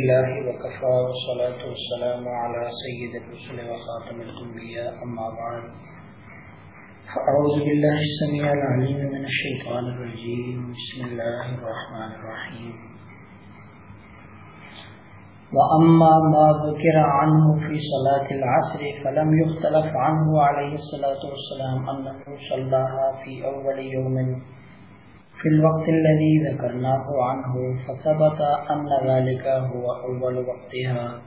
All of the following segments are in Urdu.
الله وكفى والصلاة والسلام على سيد الرسل وخاتم الأنبياء، أما بعد. فأعوذ بالله السميع العليم من الشيطان الرجيم. بسم الله الرحمن الرحيم. وأما ما ذكر عنه في صلاة العصر فلم يختلف عنه عليه الصلاة والسلام أنه صلاها في أول يوم. في الوقت الذي ذكرناه عنه فثبت أن ذلك هو أول وقتها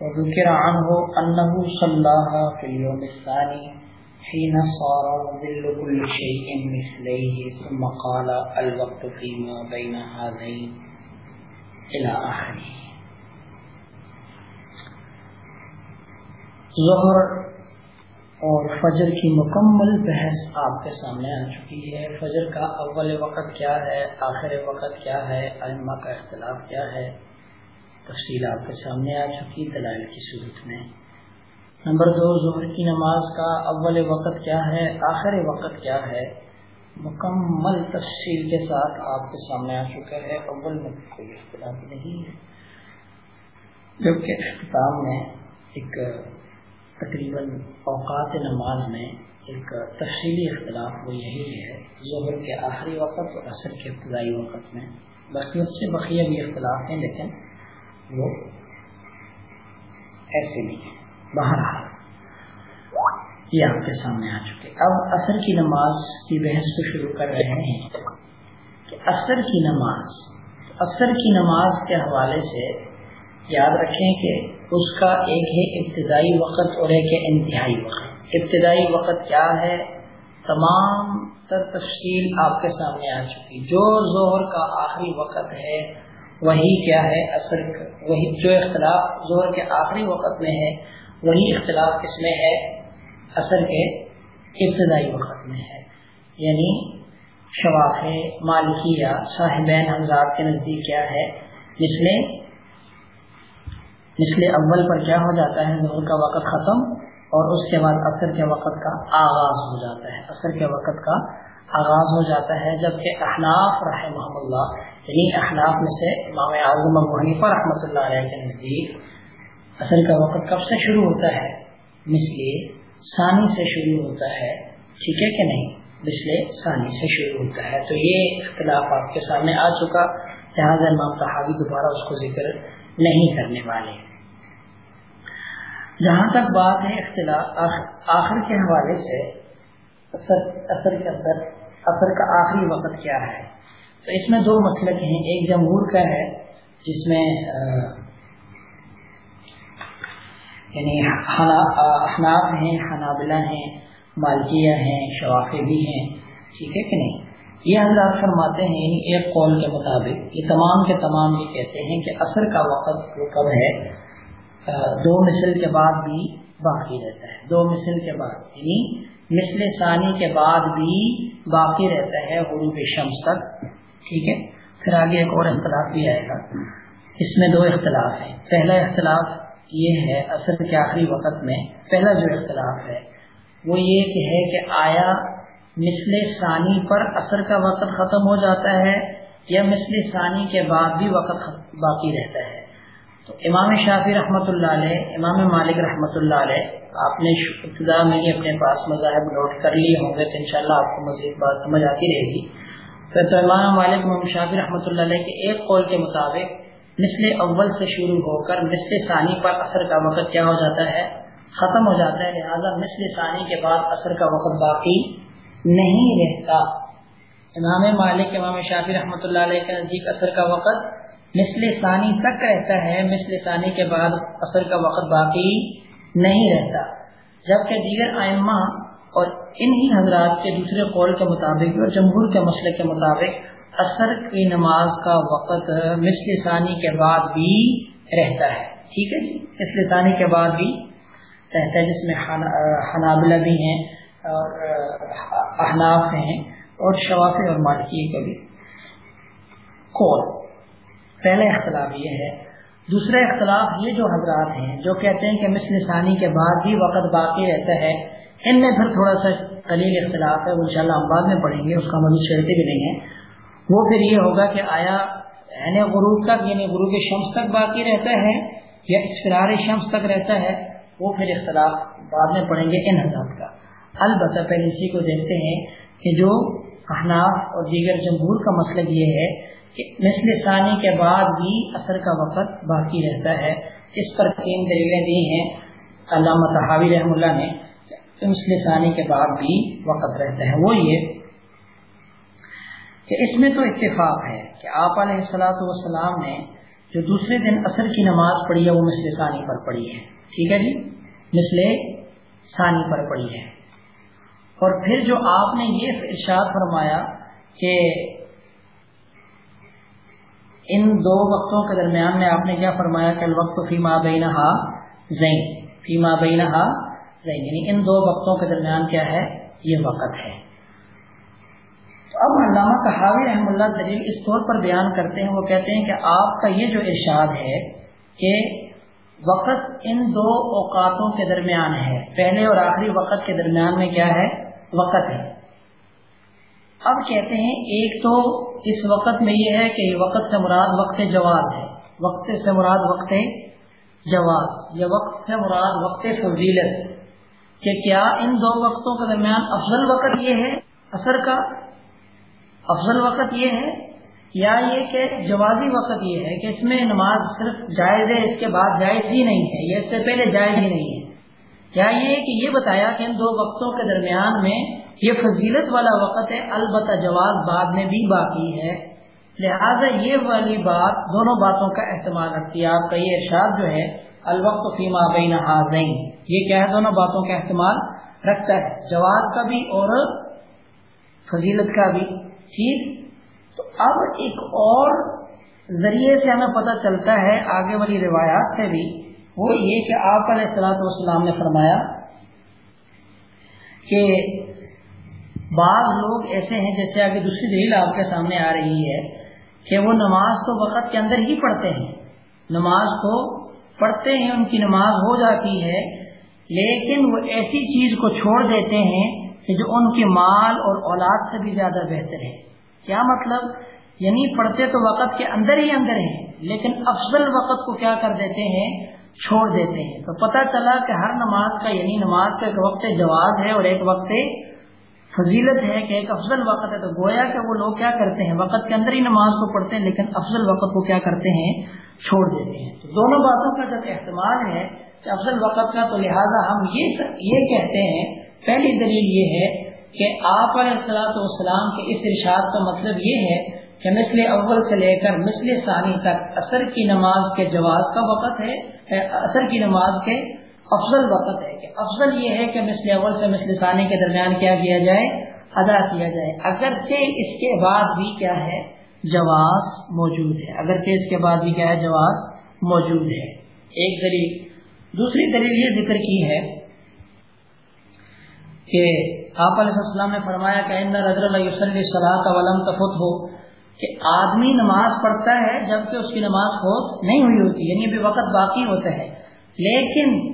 وذكر عنه أنه صلاها في اليوم الثاني حين صار ظل كل شيء مثليه، ثم قال الوقت فيما بين هذين إلى آخره. ظہر اور فجر کی مکمل بحث آپ کے سامنے آ چکی ہے۔ فجر کا اول وقت کیا ہے؟ آخر وقت کیا ہے؟ علما کا اختلاف کیا ہے؟ تفصیل آپ کے سامنے آ چکی دلائل کی صورت میں۔ نمبر دو، ظہر کی نماز کا اول وقت کیا ہے؟ آخر وقت کیا ہے؟ مکمل تفصیل کے ساتھ آپ کے سامنے آ چکا ہے۔ اول میں کوئی اختلاف نہیں ہے۔ جبکہ اختتام میں ایک تقریباً اوقات نماز میں ایک تفصیلی اختلاف وہ یہی ہے، ظہر کے آخری وقت اور عصر کے ابتدائی وقت میں۔ باقی اس سے بقیہ بھی اختلاف ہیں، لیکن وہ ایسے نہیں ہیں۔ بہرحال، یہ آپ کے سامنے آ چکے۔ اب عصر کی نماز کی بحث کو شروع کر رہے ہیں کہ عصر کی نماز، عصر کی نماز کے حوالے سے یاد رکھیں کہ اس کا ایک ہے ابتدائی وقت اور ایک ہے انتہائی وقت۔ ابتدائی وقت کیا ہے؟ تمام تر تفصیل آپ کے سامنے آ چکی۔ جو زہر کا آخری وقت ہے، وہی کیا ہے؟ اثر وہی جو اختلاف زہر کے آخری وقت میں ہے، وہی اختلاف کس میں ہے، اثر کے ابتدائی وقت میں ہے۔ یعنی شواف مالکیہ صاحبین حمزاد کے نزدیک کیا ہے؟ جس میں مثل اول پر کیا ہو جاتا ہے؟ ظہر کا وقت ختم اور اس کے بعد عصر کے وقت کا آغاز ہو جاتا ہے۔ عصر کے وقت کا آغاز ہو جاتا ہے جبکہ احناف رحمہ اللہ یعنی احناف میں سے امام اعظم ابو حنیفہ رحمۃ اللہ علیہ کے نزدیک عصر کا وقت کب سے شروع ہوتا ہے؟ مثل ثانی سے شروع ہوتا ہے، ٹھیک ہے کہ نہیں؟ مثل ثانی سے شروع ہوتا ہے۔ تو یہ اختلاف آپ کے سامنے آ چکا، لہٰذا امام صحابی دوبارہ اس کو ذکر نہیں کرنے والے جہاں تک بات ہے اختلاف آخر کے حوالے سے، اثر کے اندر، اثر کا آخری وقت کیا ہے؟ تو اس میں دو مسلک ہیں۔ ایک جمہور کا ہے، جس میں یعنی احناف ہیں، حنابلہ ہیں، مالکیہ ہیں شوافے بھی ہیں۔ ٹھیک ہے کہ نہیں؟ یہ حضرات فرماتے ہیں یعنی ایک قول کے مطابق یہ تمام کے تمام یہ کہتے ہیں کہ اثر کا وقت وہ کب ہے دو مثل کے بعد بھی باقی رہتا ہے۔ دو مثل کے بعد یعنی مثل ثانی کے بعد بھی باقی رہتا ہے غروب شمس تک۔ ٹھیک ہے؟ پھر آگے ایک اور اختلاف بھی آئے گا۔ اس میں دو اختلاف ہیں۔ پہلا اختلاف یہ ہے اثر کے آخری وقت میں، پہلا جو اختلاف ہے، وہ یہ کہ ہے کہ آیا مثل ثانی پر اثر کا وقت ختم ہو جاتا ہے یا مثل ثانی کے بعد بھی وقت باقی رہتا ہے۔ تو امام شافی رحمۃ اللہ علیہ، امام مالک رحمۃ اللہ علیہ، آپ نے ابتدا میں ہی اپنے پاس مذاہب نوٹ کر لیے ہوں گے تو انشاءاللہ آپ کو مزید بات سمجھ آتی رہے گی۔ پھر تو امام مالک، امام شافی رحمۃ اللہ علیہ کے ایک قول کے مطابق مثل اول سے شروع ہو کر مثل ثانی پر اثر کا وقت کیا ہو جاتا ہے؟ ختم ہو جاتا ہے، لہٰذا مثل ثانی کے بعد اثر کا وقت باقی نہیں رہتا۔ امام مالک، امام شافی رحمۃ اللہ علیہ کے نزدیک اثر کا وقت مثل ثانی تک رہتا ہے، مثل ثانی کے بعد اثر کا وقت باقی نہیں رہتا۔ جبکہ دیگر آئمہ اور انہی حضرات کے دوسرے قول کے مطابق اور جمہور کے مسئلے کے مطابق اثر کی نماز کا وقت مثل ثانی کے بعد بھی رہتا ہے۔ ٹھیک ہے جی؟ مثل ثانی کے بعد بھی رہتا ہے، جس میں حنابلہ بھی ہیں۔ اور احناف ہیں اور شوافی اور مالکی کا بھی۔ قول پہلا اختلاف یہ ہے۔ دوسرا اختلاف یہ جو حضرات ہیں، جو کہتے ہیں کہ مثل ثانی کے بعد بھی وقت باقی رہتا ہے، ان میں پھر تھوڑا سا قلیل اختلاف ہے، وہ انشاءاللہ ہم بعد میں پڑھیں گے، اس کا ہم ابھی بھی نہیں ہیں وہ پھر یہ ہوگا کہ آیا یعنی غروب تک یعنی غروب شمس تک باقی رہتا ہے یا اسفرار شمس تک رہتا ہے، وہ پھر اختلاف بعد میں پڑھیں گے ان حضرات کا۔ البتہ پہلے اسی کو دیکھتے ہیں کہ جو احناف اور دیگر جمہور کا مسئلہ یہ ہے کہ مثل ثانی کے بعد بھی اثر کا وقت باقی رہتا ہے۔ اس پر تین دلیلیں دی ہیں۔ علامہ تحاوی رحم اللہ نے مثل ثانی کے بعد بھی وقت رہتا ہے۔ وہ یہ کہ اس میں تو اتفاق ہے کہ آپ علیہ السلاۃ والسلام نے جو دوسرے دن اثر کی نماز پڑھی ہے، وہ مثل ثانی پر پڑھی ہے۔ ٹھیک ہے جی؟ مثل ثانی پر پڑھی ہے۔ اور پھر جو آپ نے یہ ارشاد فرمایا کہ ان دو وقتوں کے درمیان میں آپ نے کیا فرمایا کہ الوقت فیما بینہا زین، فیما بینہا زین یعنی ان دو وقتوں کے درمیان کیا ہے؟ یہ وقت ہے۔ تو اب علامہ کہاوی رحم اللہ دلیل اس طور پر بیان کرتے ہیں، وہ کہتے ہیں کہ آپ کا یہ جو ارشاد ہے کہ وقت ان دو اوقاتوں کے درمیان ہے۔ پہلے اور آخری وقت کے درمیان میں کیا ہے؟ وقت ہے۔ اب کہتے ہیں ایک تو اس وقت میں یہ ہے کہ وقت سے مراد وقت جواز ہے۔ وقت سے مراد وقت جواز۔ یا وقت سے مراد وقت فضیلت۔ کہ کیا ان دو وقتوں کے درمیان افضل وقت یہ ہے اثر کا؟ افضل وقت یہ ہے یا یہ کہ جوازی وقت یہ ہے کہ اس میں نماز صرف جائز ہے، اس کے بعد جائز ہی نہیں ہے یا اس سے پہلے جائز ہی نہیں ہے۔ یا یہ کہ یہ بتایا کہ ان دو وقتوں کے درمیان میں یہ فضیلت والا وقت ہے، البتہ جواب بعد میں بھی باقی ہے۔ لہذا یہ والی بات دونوں باتوں کا احتمال رکھتی ہے۔ آپ کا یہ ارشاد جو ہے، الوقت فیما بین حاضین یہ کیا ہے؟ دونوں باتوں کا احتمال رکھتا ہے۔ جواب کا بھی اور فضیلت کا بھی۔ ٹھیک؟ تو اب ایک اور ذریعے سے ہمیں پتہ چلتا ہے، آگے والی روایات سے بھی۔ وہ یہ کہ آپ علیہ السلاۃ والسلام نے فرمایا کہ بعض لوگ ایسے ہیں جیسے آگے دوسری دلیل آپ کے سامنے آ رہی ہے کہ وہ نماز تو وقت کے اندر ہی پڑھتے ہیں۔ نماز کو پڑھتے ہیں، ان کی نماز ہو جاتی ہے، لیکن وہ ایسی چیز کو چھوڑ دیتے ہیں کہ جو ان کے مال اور اولاد سے بھی زیادہ بہتر ہے۔ کیا مطلب؟ یعنی پڑھتے تو وقت کے اندر ہی اندر ہیں، لیکن افضل وقت کو کیا کر دیتے ہیں؟ چھوڑ دیتے ہیں۔ تو پتہ چلا کہ ہر نماز کا یعنی نماز کا ایک وقت جواز ہے اور ایک وقت فضیلت ہے کہ ایک افضل وقت ہے۔ تو گویا کہ وہ لوگ کیا کرتے ہیں؟ وقت کے اندر ہی نماز کو پڑھتے ہیں، لیکن افضل وقت کو کیا کرتے ہیں؟ چھوڑ دیتے ہیں۔ تو دونوں باتوں کا جب احتمال ہے کہ افضل وقت کا، تو لہٰذا ہم یہ یہ کہتے ہیں، پہلی دلیل یہ ہے کہ آپ علیہ السلاۃ والسلام کے اس ارشاد کا مطلب یہ ہے کہ مثل اول سے لے کر مثل ثانی تک اثر کی نماز کے جواز کا وقت ہے اثر کی نماز کے افضل وقت ہے کہ افضل یہ ہے کہ مثل اول سے مثل ثانی کے درمیان کیا کیا جائے، ادا کیا جائے۔ اگرچہ اس کے بعد بھی کیا ہے، جواز موجود ہے۔ اگرچہ اس کے بعد بھی کیا ہے، جواز موجود ہے۔ ایک دلیل، دوسری دلیل یہ ذکر کی ہے کہ آپ علیہ السلام نے فرمایا کہ رضر اللہ صلاح ولم تفت ہو کہ آدمی نماز پڑھتا ہے جبکہ اس کی نماز فوت نہیں ہوئی ہوتی یعنی ابھی وقت باقی ہوتا ہے۔ لیکن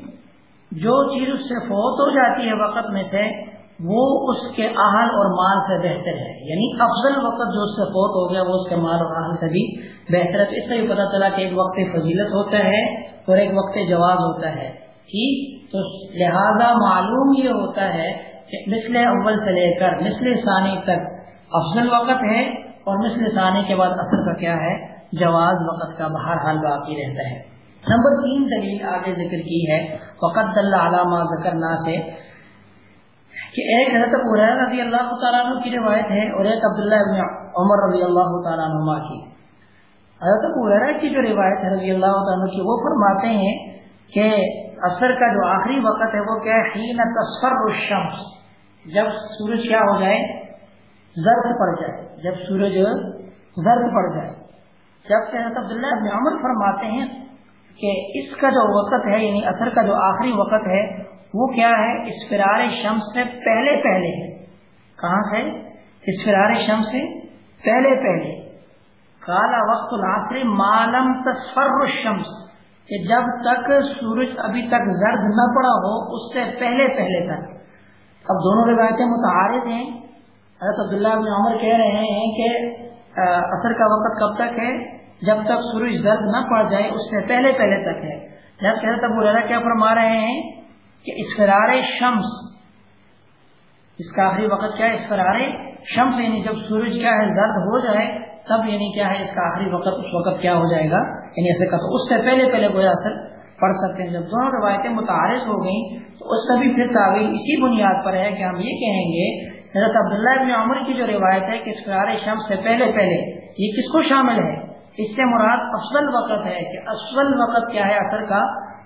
جو چیز اس سے فوت ہو جاتی ہے وقت میں سے، وہ اس کے اہل اور مال سے بہتر ہے۔ یعنی افضل وقت جو اس سے فوت ہو گیا، وہ اس کے مال اور اہل سے بھی بہتر ہے۔ اس سے بھی پتا چلا کہ ایک وقت فضیلت ہوتا ہے اور ایک وقت جواب ہوتا ہے۔ ٹھیک؟ تو لہذا معلوم یہ ہوتا ہے کہ مثل اول سے لے کر، مثل ثانی تک افضل وقت ہے اور مثل ثانی کے بعد اثر کا کیا ہے؟ جواز وقت کا بہر حال باقی رہتا ہے۔ نمبر تین دلیل آگے ذکر کی ہے۔ فقط اللہ علامہ ذکر سے کہ ایک حضرت رضی اللہ تعالیٰ عنہ کی روایت ہے اور ایک عبداللہ ابن عمر رضی اللہ تعالیٰ عنہ کی۔ حضرت عرا کی جو روایت ہے رضی اللہ تعالیٰ عنہ کی وہ فرماتے ہیں کہ اثر کا جو آخری وقت ہے وہ کیا ہے؟ تصفر الشمس۔ جب سورج کیا ہو جائے زرد پڑ جائے، جب سورج زرد پڑ جائے۔ جبکہ عبداللہ ابن عمر فرماتے ہیں کہ اس کا جو وقت ہے یعنی اثر کا جو آخری وقت ہے، وہ کیا ہے؟ اس فرار شمس سے پہلے پہلے۔ ہے کہاں سے؟ اس فرار شمس سے پہلے پہلے۔ کالا وقت الآخری معلوم تصفر الشمس، کہ جب تک سورج ابھی تک زرد نہ پڑا ہو، اس سے پہلے پہلے تک۔ اب دونوں روایتیں متعارف ہیں۔ حضرت عبداللہ بن عمر کہہ رہے ہیں کہ اثر کا وقت کب تک ہے؟ جب تک سورج زرد نہ پڑ جائے، اس سے پہلے پہلے تک ہے۔ جب حضرت ابو ریرا کیا فرما رہے ہیں کہ اسفرار شمس، اس کا آخری وقت کیا ہے؟ اسفرار شمس یعنی جب سورج کیا ہے، زرد ہو جائے، تب یعنی کیا ہے؟ اس کا آخری وقت، اس وقت کیا ہو جائے گا؟ یعنی ایسے کہ اس سے پہلے پہلے گویا اثر پڑھ سکتے ہیں۔ جب دونوں روایتیں متعارف ہو گئیں، تو اس سے بھی پھر تعویل اسی بنیاد پر ہے کہ ہم یہ کہیں گے حضرت عبداللہ ابن عمر کی جو روایت ہے کہ اسفرار شمس سے پہلے پہلے، یہ کس کو شامل ہے؟ اس سے مراد افضل وقت ہے کہ افضل وقت کیا ہے اثر کا؟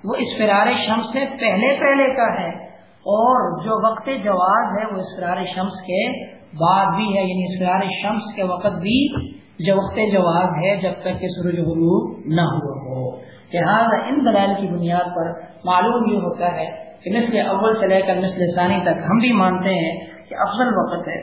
وہ اسفرار شمس سے پہلے پہلے کا ہے۔ اور جو وقت جواز ہے وہ اسفرار شمس کے بعد بھی ہے یعنی اسفرار شمس کے وقت بھی جو وقت جواز ہے جب تک کہ سورج غروب نہ ہوا ہو۔ لہٰذا ان دلائل کی بنیاد پر معلوم یہ ہوتا ہے کہ مثل اول سے لے کر مثل ثانی تک ہم بھی مانتے ہیں کہ افضل وقت ہے۔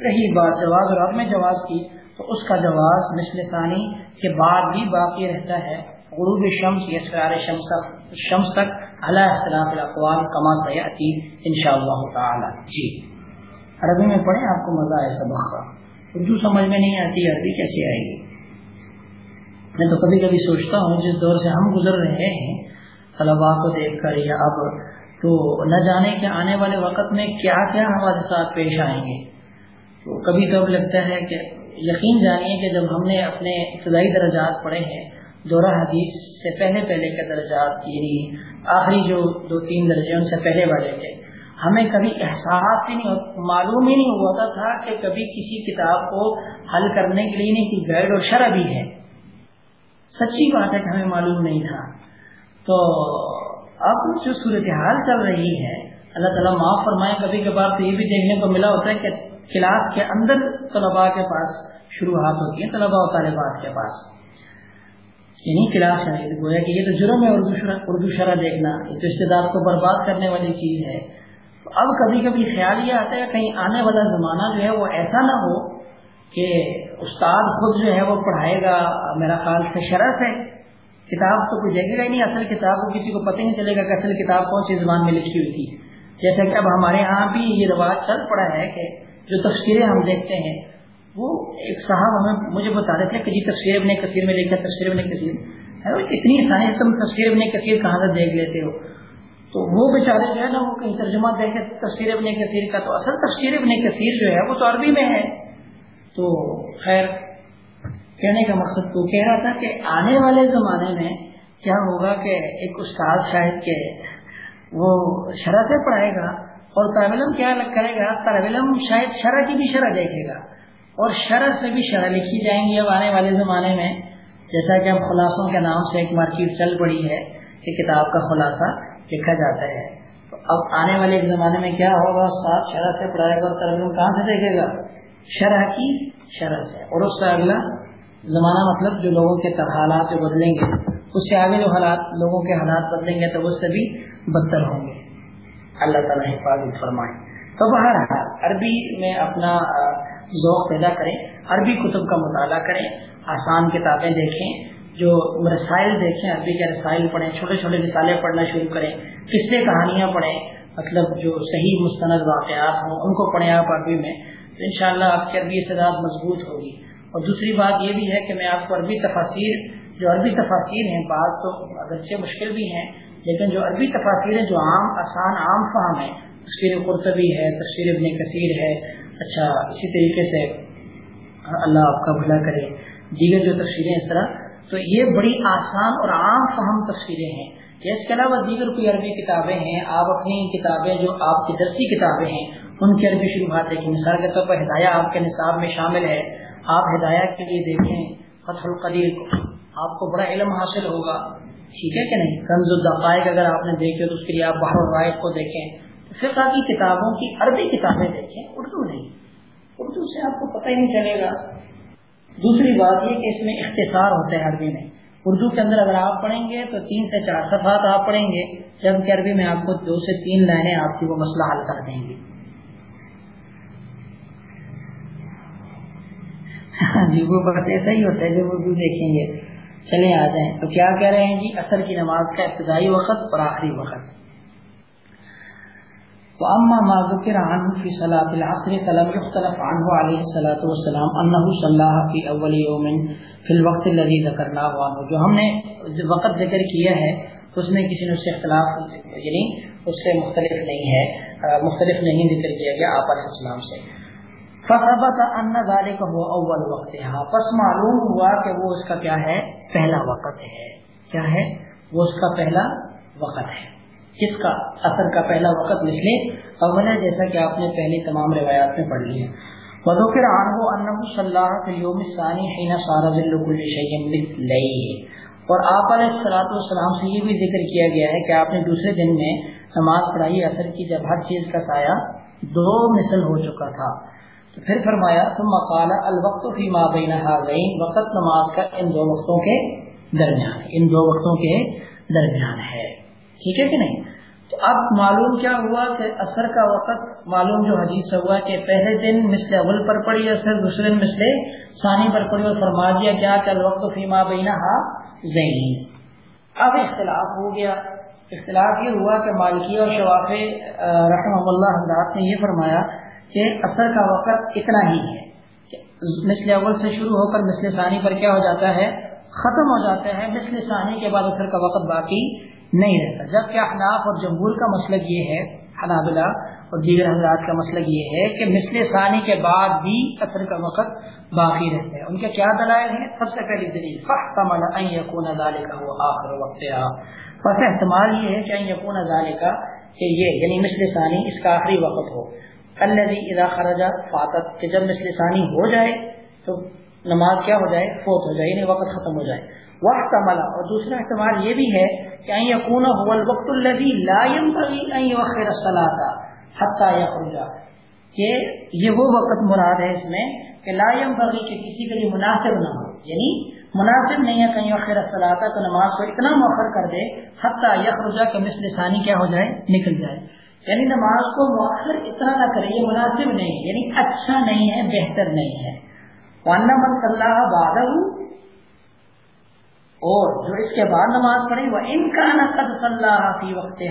رہی بات جواز اور عدم جواز کی، تو اس کا جواز مثل ثانی کے بعد بھی باقی رہتا ہے۔ غروب شمس یا اسرار شمس شمس تک اللہ اختلاف الاقوال، کما سیاتی ان شاء اللہ تعالی۔ جی۔ عربی میں پڑھیں، آپ کو مزہ آئے سبق کا۔ اردو سمجھ میں نہیں آتی، عربی کیسے آئے گی؟ میں تو کبھی کبھی سوچتا ہوں، جس دور سے ہم گزر رہے ہیں طلبا کو دیکھ کر یا اب تو نہ جانے کے آنے والے وقت میں کیا کیا ہمارے ساتھ پیش آئیں گے۔ تو کبھی کبھی لگتا ہے کہ یقین جانیے کہ جب ہم نے اپنے ابتدائی درجات پڑھے ہیں، دورہ حدیث سے پہلے پہلے کے درجات یعنی آخری جو دو تین درجے ان سے پہلے والے تھے، ہمیں کبھی احساس ہی نہیں معلوم ہی نہیں ہوتا تھا کہ کبھی کسی کتاب کو حل کرنے کے لیے نہیں، کوئی گائڈ اور شرح بھی ہے۔ سچی بات ہے کہ ہمیں معلوم نہیں تھا۔ تو اب جو صورتحال چل رہی ہے، اللہ تعالیٰ معاف فرمائے، کبھی کبھار تو یہ بھی دیکھنے کو ملا ہوتا ہے کہ کلاس کے اندر طلباء کے پاس شروعات ہوتی ہیں، طلباء و طالبات کے پاس۔ یعنی کلاس ہے گویا کہ یہ تو جرم ہے، اردو شرح اردو شرح دیکھنا، یہ تو استداد کو برباد کرنے والی چیز ہے۔ تو اب کبھی کبھی خیال یہ آتا ہے کہیں آنے والا زمانہ جو ہے وہ ایسا نہ ہو کہ استاد خود جو ہے وہ پڑھائے گا، میرا خیال سے شرح سے کتاب تو کوئی جگہ ہی نہیں، اصل کتاب کو کسی کو پتہ نہیں چلے گا کہ اصل کتاب کون سی زبان میں لکھی ہوئی تھی۔ جیسا کہ اب ہمارے ہاں بھی یہ رواج چل پڑا ہے کہ جو تفسیریں ہم دیکھتے ہیں، وہ ایک صاحب ہمیں مجھے بتا رہے تھے کہ جی تفسیر ابن کثیر میں لکھا تفسیر ابن کثیر۔ اتنی آسانی تم تفسیر ابن کثیر کہاں سے دیکھ لیتے ہو؟ تو وہ بیچارے جو ہے نا، وہ کہیں ترجمہ دیکھے تفسیر ابن کثیر کا تو اصل تفسیر ابن کثیر جو ہے وہ تو عربی میں ہے۔ تو خیر کہنے کا مقصد تو کہہ رہا تھا کہ آنے والے زمانے میں کیا ہوگا کہ ایک استاد شاید کے وہ شرح سے پڑھائے گا اور طالب علم کیا کرے گا؟ طالب علم شاید شرح کی بھی شرح دیکھے گا اور شرح سے بھی شرح لکھی جائیں گی اب آنے والے زمانے میں۔ جیسا کہ اب خلاصوں کے نام سے ایک مارکیٹ چل پڑی ہے کہ کتاب کا خلاصہ لکھا جاتا ہے۔ تو اب آنے والے زمانے میں کیا ہوگا؟ استاد شرح سے پڑھائے گا اور طالب علم کہاں سے دیکھے گا؟ شرح کی شرح سے۔ اور اس سے اگلا زمانہ مطلب جو لوگوں کے حالات جو بدلیں گے، اس سے آگے جو حالات لوگوں کے حالات بدلیں گے تو اس سے بھی بدتر ہوں گے۔ اللہ تعالیٰ حفاظت فرمائے۔ تو باہر عربی میں اپنا ذوق پیدا کریں، عربی کتب کا مطالعہ کریں، آسان کتابیں دیکھیں، جو رسائل دیکھیں، عربی کے رسائل پڑھیں، چھوٹے چھوٹے رسالے پڑھنا شروع کریں کس سے کہانیاں پڑھیں مطلب جو صحیح مستند واقعات ہوں، ان کو پڑھیں آپ عربی میں، تو ان آپ کی عربی استداد مضبوط ہوگی۔ اور دوسری بات یہ بھی ہے کہ میں آپ کو عربی تفاصیر جو عربی تفاصیر ہیں، بعض تو اگرچہ مشکل بھی ہیں، لیکن جو عربی تفاصیر ہیں، جو عام آسان عام فہم ہے تفسیر قرطبی ہے، تفسیر ابن کثیر ہے اچھا اسی طریقے سے اللہ آپ کا بھلا کرے۔ دیگر جو تفسیریں اس طرح، تو یہ بڑی آسان اور عام فہم تفسیریں ہیں۔ اس کے علاوہ دیگر کوئی عربی کتابیں ہیں، آپ اپنی کتابیں جو آپ کی درسی کتابیں ہیں، ان کی عربی شروعات دیکھیں مثال کے طور پر ہدایہ آپ کے نصاب میں شامل ہے۔ آپ ہدایات کے لیے دیکھیں فتح القدیر کو، آپ کو بڑا علم حاصل ہوگا۔ ٹھیک ہے کہ نہیں؟ کنز الدقائق اگر آپ نے دیکھے تو اس کے لیے آپ بہر الرائق کو دیکھیں۔ فقہ کی کتابوں کی عربی کتابیں دیکھیں، اردو نہیں۔ اردو سے آپ کو پتہ ہی نہیں چلے گا۔ دوسری بات یہ کہ اس میں اختصار ہوتا ہے عربی میں۔ اردو کے اندر اگر آپ پڑھیں گے تو تین سے چار صفحات آپ پڑھیں گے، جبکہ عربی میں آپ کو دو سے تین لائنیں آپ کی وہ مسئلہ حل کر دیں گی ہاں جی وہ بات ایسا ہی ہوتا ہے، جو اردو دیکھیں گے۔ چلے آ جائیں۔ تو کیا کہہ رہے ہیں جی؟ اثر کی نماز کا ابتدائی وقت اور آخری وقت۔ واما ما ذكر عنه في صلاه العصر فلم يختلف عنه عليه الصلاه والسلام انه صلى في اول يوم في الوقت الذي ذكرناه عنه۔ جو ہم نے وقت ذکر کیا ہے، اس میں کسی نے اس سے اختلاف یعنی اس سے مختلف نہیں ہے، مختلف نہیں ذکر کیا گیا آپ علیہ السلام سے۔ فثبت ان ذلك هو اول وقتها۔ پس معلوم ہوا کہ وہ اس کا کیا ہے؟ پہلا وقت ہے۔ کیا ہے؟ وہ اس کا پہلا وقت ہے۔ کس کا اثر کا پہلا وقت مثل اول ہے جیسا کہ آپ نے پہلی تمام روایات میں پڑھ لی ہے۔ وذکر عنہ انہ صلی اللہ فی اليوم الثانی حين صار ذل كل شيء مثلیه اور آپ علیہ الصلوۃ والسلام سے یہ بھی ذکر کیا گیا ہے کہ آپ نے دوسرے دن میں نماز پڑھائی، اثر کی جب ہر چیز کا سایہ دو مثل ہو چکا تھا۔ پھر فرمایا، ثم قال، الوقت فی ما بین هذین، وقت نماز کا ان دو وقتوں کے درمیان، ان دو وقتوں کے درمیان ہے۔ ٹھیک ہے کہ نہیں؟ تو اب معلوم کیا ہوا کہ اثر کا وقت، معلوم جو حدیث ہوا کہ پہلے دن مثل اول پر پڑی اثر دوسرے دن مثل ثانی پر پڑی اور فرما دیا کیا کہ الوقت فیما بینا ہا زین اب اختلاف ہو گیا۔ اختلاف یہ ہوا کہ مالکی اور شواف رحم اللہ، حضرات نے یہ فرمایا کہ اثر کا وقت اتنا ہی ہے مثل اول سے شروع ہو کر مثل ثانی پر کیا ہو جاتا ہے؟ ختم ہو جاتا ہے، مثل ثانی کے بعد اثر کا وقت باقی نہیں رہتا۔ جبکہ احناف اور جمہور کا مسلک یہ ہے، حنابلہ اور دیگر حضرات کا مسلک یہ ہے کہ مثل ثانی کے بعد بھی اثر کا وقت باقی رہتا ہے۔ ان کے کیا دلائل ہیں؟ سب سے پہلی دلیل فحتمل ان یکون ذالک هو آخر وقتها۔ پس احتمال یہ ہے کہ ان یکون ذالک کہ یہ یعنی مثل ثانی اس کا آخری وقت ہو۔ الذي اذا خرج فاتت، کہ جب مثل ثانی ہو جائے تو نماز کیا ہو جائے؟ فوت ہو جائے یعنی وقت ختم ہو جائے۔ واحتمل، اور دوسرا احتمال یہ بھی ہے کہ ان يكون هو الوقت الذي لا ينبغي ان يؤخر الصلاه حتى يخرج کہ یہ وہ وقت مراد ہے اس میں کہ لا ينبغي کہ کسی کے لیے مناسب نہ ہو۔ یعنی مناسب نہیں ہے کہیں اخر الصلاه تو نماز کو اتنا مؤخر کر دے حتى يخرج کہ مثل ثانی کیا ہو جائے؟ نکل جائے۔ یعنی نماز کو مؤخر اتنا نہ کرے یہ مناسب نہیں یعنی اچھا نہیں ہے، بہتر نہیں ہے۔ وَأَنَّ مَنْ صَلَّاهَ بَعْدَهُ اور جو اس کے بعد نماز پڑھی وہ ان کا نقد صلاح فی وقت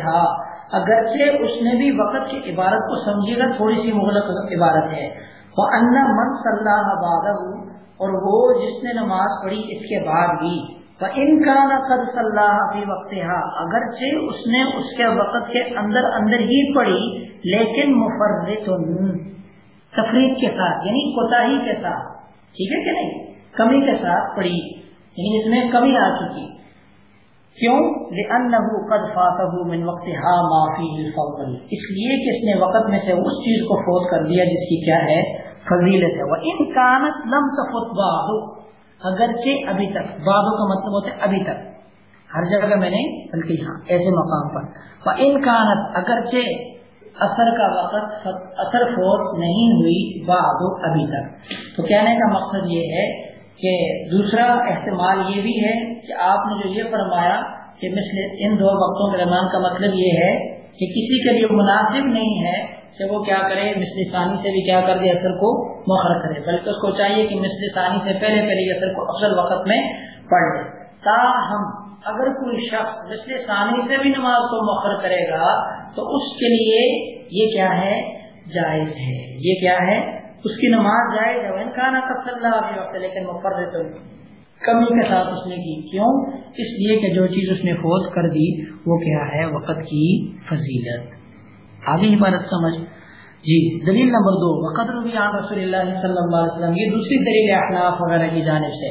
اگرچہ اس نے بھی وقت کی عبارت کو سمجھے گا، تھوڑی سی مغلق عبارت ہے۔ وہ ان من صلاح باد اور وہ جس نے نماز پڑھی اس کے بعد بھی ان کا نقد صلاح فی وقت اگرچہ اس نے اس کے وقت کے اندر اندر ہی پڑھی، لیکن مفرد تفریح کے ساتھ یعنی کوتا کے ساتھ، ٹھیک ہے کہ نہیں؟ کمی کے ساتھ پڑھی یعنی اس میں کمی آ چکی۔ کیوں؟ لأنه قد فاته من وقتها ما فيه الفضل۔ اس لیے کہ اس نے وقت میں سے اس چیز کو فوت کر دیا جس کی کیا ہے فضیلت ہے۔ وان كانت لم تفت بعد اگرچہ ابھی تک بعد کا مطلب ہوتا ہے ابھی تک۔ ہر جگہ میں نے بلکہ ہاں ایسے مقام پر۔ وان كانت اگرچہ اثر کا وقت اثر فوت نہیں ہوئی بعد ابھی تک۔ تو کہنے کا مقصد یہ ہے کہ دوسرا احتمال یہ بھی ہے کہ آپ نے جو یہ فرمایا کہ مثل ان دو وقتوں کے درمیان کا مطلب یہ ہے کہ کسی کے لیے مناسب نہیں ہے کہ وہ کیا کرے، مثل ثانی سے بھی کیا کر دے اثر کو۔ مخر کرے، بلکہ اس کو چاہیے کہ مثل ثانی سے پہلے پہلے اثر کو افضل وقت میں پڑھ لے۔ تاہم، اگر کوئی شخص مثل ثانی سے بھی نماز کو مخر کرے گا، تو اس کے لیے یہ کیا ہے؟ جائز ہے۔ یہ کیا ہے؟ اس کی نماز جائے جب انکانا کب اللہ علیہ وقت لیکن مفرد کمی کے ساتھ اس نے کی۔ کیوں؟ اس لیے کہ جو چیز اس نے فوت کر دی، وہ کیا ہے؟ وقت کی فضیلت۔ آگے عبارت سمجھ۔ جی دلیل نمبر دو وقت رضی عن رسول اللہ صلی اللہ علیہ وسلم، یہ دوسری دلیل احناف وغیرہ کی جانب سے،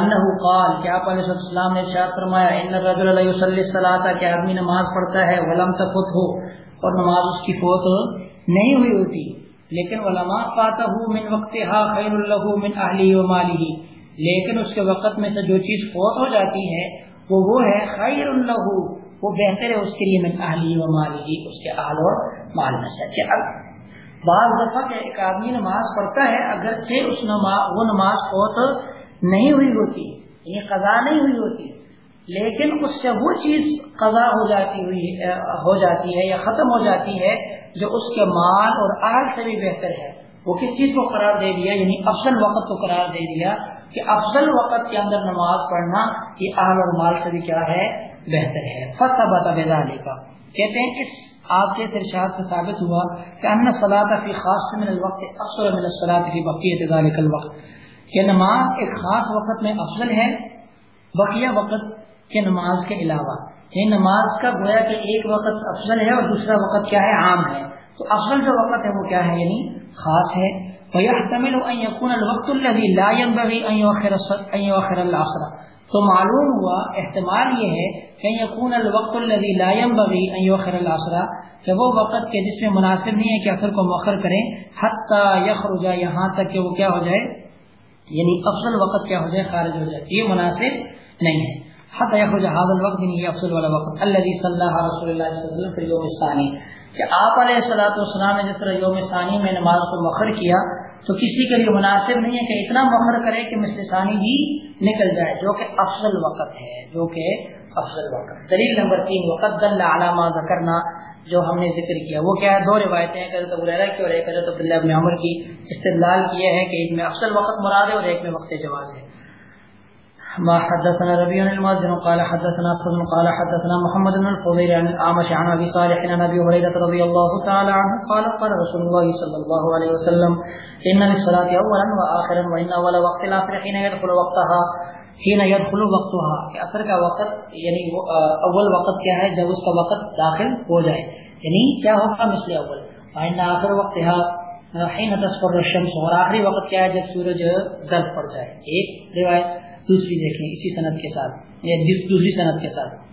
انہو قال کہ آپ علیہ السلام نے ارشاد فرمایا، ان الرجل لا يصلي الصلاه کہ آدمی نماز پڑھتا ہے، ولم تفت ہو، اور نماز اس کی فوت نہیں ہوئی ہوتی، لیکن علماء فاتح من وقت خیر اللہ من اہلی و مالی لیکن اس کے وقت میں سے جو چیز فوت ہو جاتی ہے، وہ وہ ہے خیر اللہ وہ بہتر ہے اس کے لیے من اہلی و مالی اس کے اہل اور مال میں سے۔ کہ بعض دفعہ کہ ایک آدمی نماز پڑھتا ہے، اگرچہ اس نماز وہ نماز فوت نہیں ہوئی ہوتی یعنی قضا نہیں ہوئی ہوتی، لیکن اس سے وہ چیز قضا ہو جاتی ہوئی ہو جاتی ہے یا ختم ہو جاتی ہے جو اس کے مال اور آہل سے بھی بہتر ہے۔ وہ کس چیز کو قرار دے دیا؟ یعنی افضل وقت کو قرار دے دیا کہ افضل وقت کے اندر نماز پڑھنا یہ اہل اور مال سے بھی کیا ہے؟ بہتر ہے۔ فتح بتا بیدالی کا کہتے ہیں اس آپ کے ارشاد سے ثابت ہوا کہ ان صلاۃ فی خاص من الوقت افضل من الصلاۃ فی بقیہ ذلك الوقت، کہ نماز ایک خاص وقت میں افضل ہے، بقیہ وقت کے نماز کے علاوہ۔ یہ نماز کا گویا کہ ایک وقت افضل ہے اور دوسرا وقت کیا ہے؟ عام ہے۔ تو افضل جو وقت ہے وہ کیا ہے؟ یعنی خاص ہے۔ وَيَحْتَمِلُ أَن يَكُونَ الْوَقْتُ الَّذِي لَا يَنْبَغِي أَن يُؤَخِّرَ الْعَصْرَ۔ تو معلوم ہوا، احتمال یہ ہے کہ یقون الوقت الذي لا ينبغي ان يؤخر العصر، کہ وہ وقت کے جس میں مناسب نہیں ہے کہ اثر کو مؤخر کریں حتى يخرج یہاں تک کہ وہ کیا ہو جائے؟ یعنی افضل وقت کیا ہو جائے؟ خارج ہو جائے۔ یہ مناسب نہیں ہے۔ حتى يخرج هذا الوقت یعنی نہیں افضل والا وقت۔ الذي صلى رسول الله صلی اللہ علیہ وسلم في اليوم الثاني کہ آپ علیہ الصلوۃ والسلام نے جس طرح یوم ثانی میں نماز کو مؤخر کیا، تو کسی کے لیے مناسب نہیں ہے کہ اتنا مؤخر کرے کہ مثل ثانی بھی نکل جائے، جو کہ افضل وقت ہے، جو کہ افضل وقت۔ دلیل نمبر تین، وقت علامہ ذکرنا، جو ہم نے ذکر کیا۔ وہ کیا ہے؟ دو روایتیں ہیں، حضرت ابو کی اور ایک حضرت عبداللہ ابن عمر کی۔ استدلال کیا ہے کہ ایک میں افضل وقت مراد ہے اور ایک میں وقت جواز ہے۔ ما حدثنا ربيع المؤذن قال حدثنا صدم قال حدثنا محمد بن الفضيل عن الأعمش عن أبي صالح عن أبي هريرة رضي الله تعالى عنه قال قال رسول الله صلى الله عليه وسلم، إن للصلاة أولا وآخرا وإن أول وقت الآخر حين يدخل وقتها، حين يدخل وقتها. کہ اثر کا وقت یعنی اول وقت کیا ہے؟ جب اس کا وقت داخل ہو جائے. یعنی کیا ہوگا؟ مثل اول. وإن آخر وقتها حين تصفر الشمس. اور آخری وقت کیا ہے؟ جب سورج زرد پڑ جائے. ایک روایت دوسری دیکھیں اسی صنعت کے ساتھ، یا دوسری صنعت کے ساتھ۔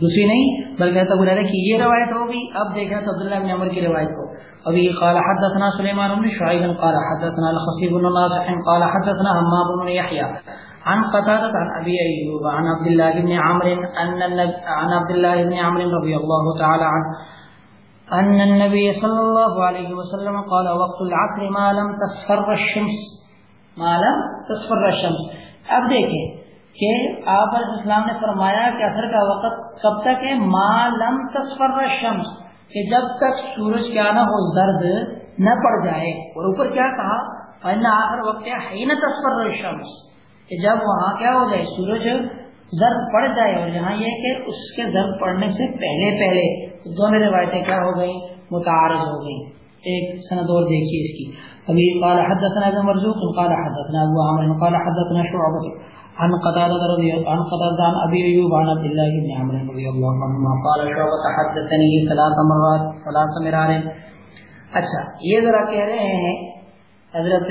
دوسری نہیں، بلکہ تب رہا کہ یہ روایت ہوگی، اب دیکھ دیکھیں تو عبداللہ بن عمر کی روایت کو۔ ابھی قال حدثنا سليمان بن شعيب قال حدثنا الخصيب بن ناصح، قال حدثنا حماد بن يحيى عن قتادة عن أبي أيوب عن عبد الله بن عمرو أن عن عبد الله بن عمرو رضي الله تعالى عنه أن النبي صلى الله عليه وسلم قال وقت العصر ما لم تصفر الشمس۔ مالا تصفر شمس اب دیکھیں کہ آپ علیہ السلام نے فرمایا کہ اثر کا وقت کب تک ہے؟ مالم تصفر شمس کہ جب تک سورج کیا نہ ہو، زرد نہ پڑ جائے۔ اور اوپر کیا کہا؟ آخر وقت ہے نہ تصفر شمس کہ جب وہاں کیا ہو جائے، سورج زرد پڑ جائے، اور یہاں یہ کہ اس کے زرد پڑنے سے پہلے پہلے دونوں روایتیں کیا ہو گئی متعارض ہو گئی ایک سند اور دیکھیے اس کی۔ ابھی قال حدثنا ابن مرزوق قال حدثنا ابو عمرو قال حدثنا شعبة عن قتادة رضي عن قتادة عن ابي ايوب عن عبد الله بن عمرو رضي الله عنهما قال شعبة حدثني ثلاث مرات، ثلاث مرار. اچھا یہ ذرا کہہ رہے ہیں، حضرت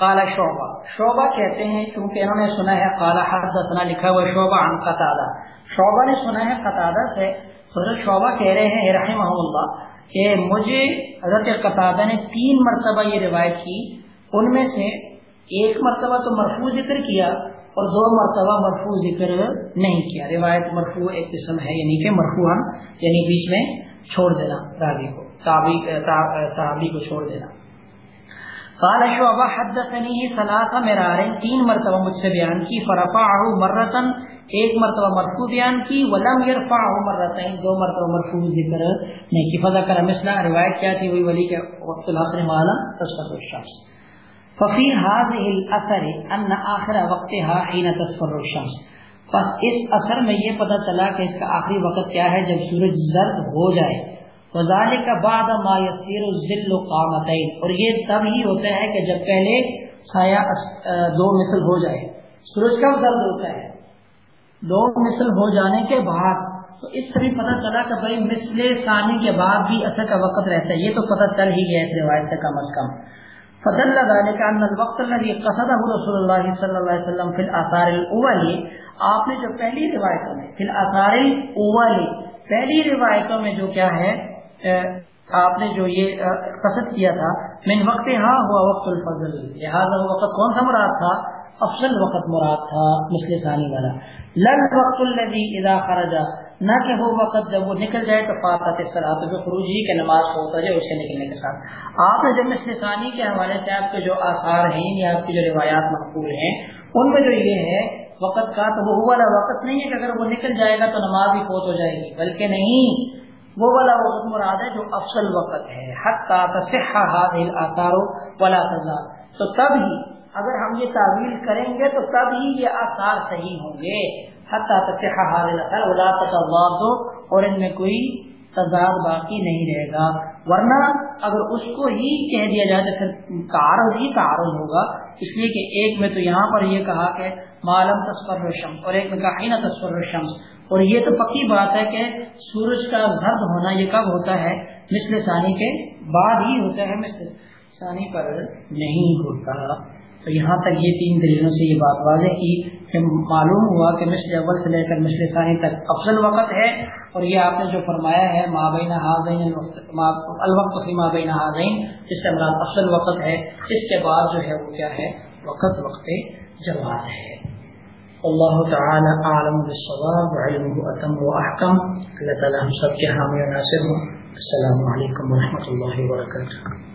قال شعبہ شعبہ کہتے ہیں کیونکہ انہوں نے سنا ہے، قال حدثنا، لکھا ہوا شعبہ عن قتادہ شعبہ نے سنا ہے قتادہ سے، حضرت شعبہ کہہ رہے ہیں، رحمہ اللہ کہ مجھے حضرت قطادہ نے تین مرتبہ یہ روایت کی، ان میں سے ایک مرتبہ تو مرفوع ذکر کیا اور دو مرتبہ مرفوع ذکر نہیں کیا۔ روایت مرفوع ایک قسم ہے یعنی کہ مرفوع یعنی بیچ میں چھوڑ دینا، راوی کو صحابی کو چھوڑ دینا۔ قال شعبہ حدثنی ثلاثہ مراریں، تین مرتبہ مجھ سے بیان کی فرفعہ مرتن ایک مرتبہ مرفوع بیان کی، ولم يرفعه مرتين دو مرتبہ مرفوع ذکر نہیں کی، فضا کر مثلا روایت کیا تھی، وہی ولی کے وقت العصر مالا تصفر الشمس۔ ففي هذه الاثر ان اخر وقتها حين تصفر الشمس۔ پس اس اثر میں یہ پتہ چلا کہ اس کا آخری وقت کیا ہے، جب سورج زرد ہو جائے۔ وذالک بعد ما يصير الظل قامتين اور یہ تب ہی ہوتا ہے کہ جب پہلے سایہ دو مثل ہو جائے۔ سورج کب زرد ہوتا ہے؟ دو مثل ہو جانے کے بعد، تو اس سے بھی پتہ چلا کہ بھائی مثل ثانی کے بعد بھی اثر کا وقت رہتا ہے۔ یہ تو پتہ چل ہی گیا اس روایت سے کم از کم۔ فضل ذلك ان الوقت الذي قصده رسول الله صلی اللہ علیہ وسلم فی الاثار الاولی آپ نے جو پہلی روایتوں میں، فی الاثار الاولی پہلی روایتوں میں جو کیا ہے آپ نے جو یہ قصد کیا تھا، من وقت ہاں ہوا وقت الفضل۔ لہذا وقت کون سا مراد تھا؟ افضل وقت مراد تھا مثل ثانی والا۔ لل وقت الذي اذا خرج، نہ کہ وہ وقت جب وہ نکل جائے تو فاطت الصلاۃ جو خروج ہی کے نماز ہوتا جائے، اسے نکلنے کے ساتھ۔ آپ نے جب مثل ثانی کے حوالے سے آپ کے جو آثار ہیں یا آپ کی جو روایات مقبول ہیں، ان میں جو یہ ہے وقت کا، تو وہ والا وقت نہیں ہے کہ اگر وہ نکل جائے گا تو نماز بھی فوت ہو جائے گی، بلکہ نہیں۔ وہ والا وقت مراد ہے جو افضل وقت ہے۔ حتی تصح هذه الاثار ولا تزال۔ تو تب ہی اگر ہم یہ تعویل کریں گے تو تب ہی یہ آثار صحیح ہوں گے۔ اور ان میں کوئی تضاد باقی نہیں رہے گا۔ ورنہ اگر اس کو ہی کہہ دیا جائے تو پھر تعارض ہی تعارض ہوگا۔ اس لیے کہ ایک میں تو یہاں پر یہ کہا کہ معلوم تصور شمس اور ایک میں کہا ہی تصور شمس اور یہ تو پکی بات ہے کہ سورج کا زرد ہونا یہ کب ہوتا ہے؟ مثل ثانی کے بعد ہی ہوتا ہے، مثل ثانی پر نہیں ہوتا۔ تو یہاں تک یہ تین دلیلوں سے یہ بات واضح کی کہ معلوم ہوا کہ مثل اول سے لے کر مثل ثانی تک افضل وقت ہے اور یہ آپ نے جو فرمایا ہے مابین حاضین الوقت فی مابین حاضین اس سے مراد افضل وقت ہے، اس کے بعد جو ہے وہ کیا ہے؟ وقت وقت جواز ہے۔ اللہ تعالی عالم بالصواب وعلمه اتم و احکم۔ اللہ تعالی ہم سب کے حامی و ناصر ہوں۔ السلام علیکم ورحمۃ اللہ وبرکاتہ۔